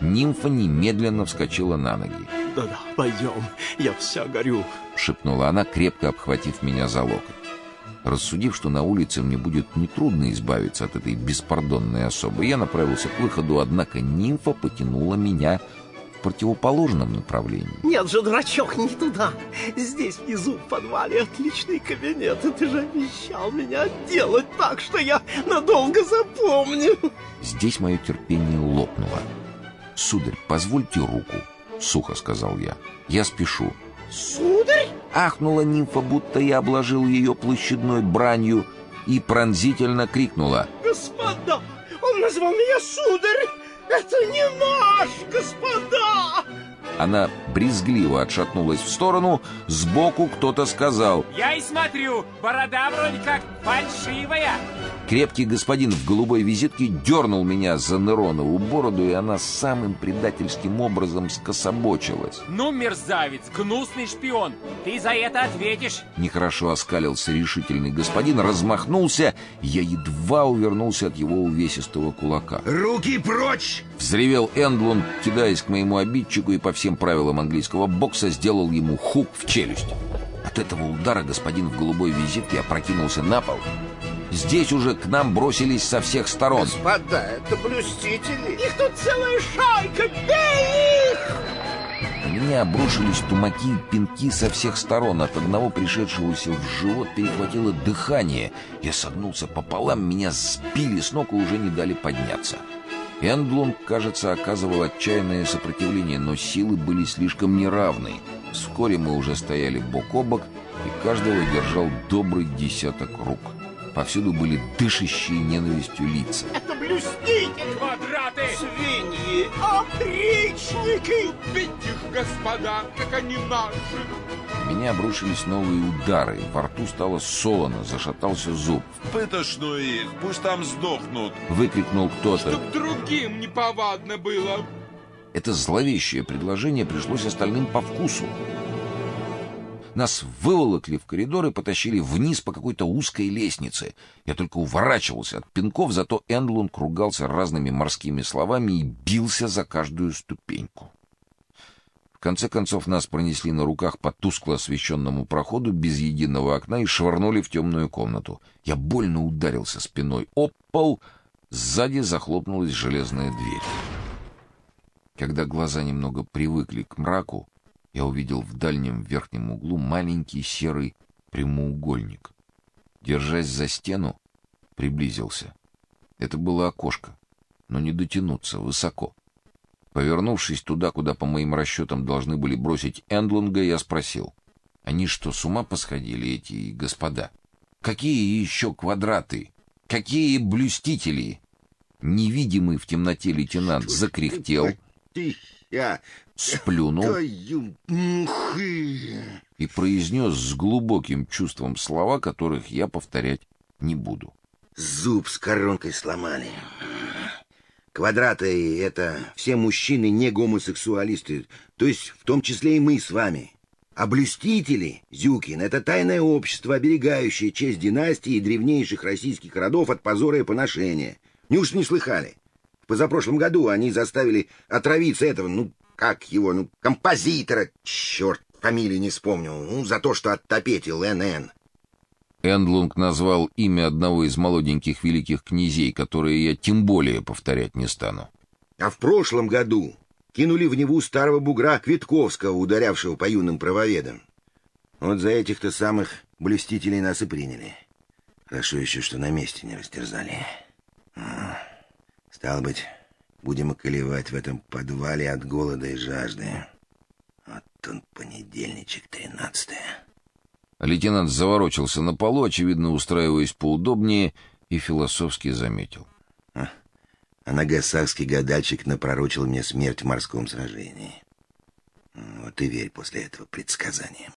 Нимфа немедленно вскочила на ноги. Да-да, пойдем, я вся горю, шепнула она, крепко обхватив меня за локоть. Рассудив, что на улице мне будет нетрудно избавиться от этой беспардонной особы, я направился к выходу, однако нимфа потянула меня в противоположном направлении. Нет же, дурачок, не туда. Здесь внизу в подвале отличный кабинет, и ты же обещал меня делать так, что я надолго запомню. Здесь мое терпение лопнуло. «Сударь, позвольте руку», — сухо сказал я. «Я спешу». «Сударь?» — ахнула нимфа, будто я обложил ее площадной бранью, и пронзительно крикнула. «Господа, он назвал меня сударь! Это не наш, господа!» Она брезгливо отшатнулась в сторону, сбоку кто-то сказал «Я и смотрю, борода вроде как фальшивая!» Крепкий господин в голубой визитке дернул меня за Неронову бороду, и она самым предательским образом скособочилась. «Ну, мерзавец, гнусный шпион, ты за это ответишь!» Нехорошо оскалился решительный господин, размахнулся, я едва увернулся от его увесистого кулака. «Руки прочь!» Взревел Эндлун, кидаясь к моему обидчику и по всем правилам английского бокса сделал ему хук в челюсть. От этого удара господин в голубой визитке опрокинулся на пол Здесь уже к нам бросились со всех сторон. Господа, это блюстители. Их тут целая шайка, бей их! На меня обрушились тумаки и пинки со всех сторон. От одного пришедшегося в живот перехватило дыхание. Я согнулся пополам, меня сбили с ног и уже не дали подняться. Эндлун, кажется, оказывал отчаянное сопротивление, но силы были слишком неравны. Вскоре мы уже стояли бок о бок, и каждого держал добрый десяток рук. Повсюду были дышащие ненавистью лица. Это блюстители! Квадраты! Свиньи! Опричники! Убить их, господа, как они наши! На меня обрушились новые удары. Во рту стало солоно, зашатался зуб. В пытошную их, пусть там сдохнут. Выкрикнул кто-то. Чтоб другим неповадно было. Это зловещее предложение пришлось остальным по вкусу. Нас выволокли в коридор и потащили вниз по какой-то узкой лестнице. Я только уворачивался от пинков, зато Эндлун ругался разными морскими словами и бился за каждую ступеньку. В конце концов нас пронесли на руках по тускло освещенному проходу без единого окна и швырнули в темную комнату. Я больно ударился спиной об пол, сзади захлопнулась железная дверь. Когда глаза немного привыкли к мраку, я увидел в дальнем верхнем углу маленький серый прямоугольник. Держась за стену, приблизился. Это было окошко, но не дотянуться высоко. Повернувшись туда, куда по моим расчетам должны были бросить Эндлунга, я спросил: "Они что, с ума посходили эти господа? Какие еще квадраты? Какие блюстители?" Невидимый в темноте лейтенант закряхтел. Я сплюнул и произнес с глубоким чувством слова, которых я повторять не буду. Зуб с коронкой сломали. Квадраты — это все мужчины не гомосексуалисты, то есть в том числе и мы с вами. А блюстители, Зюкин, это тайное общество, оберегающее честь династии и древнейших российских родов от позора и поношения. Неужто не слыхали? Позапрошлом году они заставили отравиться этого, ну, как его, ну, композитора, черт, фамилии не вспомню, ну, за то, что оттопетил НН. Эндлунг назвал имя одного из молоденьких великих князей, которые я тем более повторять не стану. А в прошлом году кинули в Неву старого бугра Квитковского, ударявшего по юным правоведам. Вот за этих-то самых блюстителей нас и приняли. Хорошо еще, что на месте не растерзали. Стало быть, будем околевать в этом подвале от голода и жажды. Вот он понедельничек тринадцатое. Лейтенант заворочился на полу, очевидно, устраиваясь поудобнее, и философски заметил. А, а нагасакский гадальщик напророчил мне смерть в морском сражении. Вот и верь после этого предсказаниям.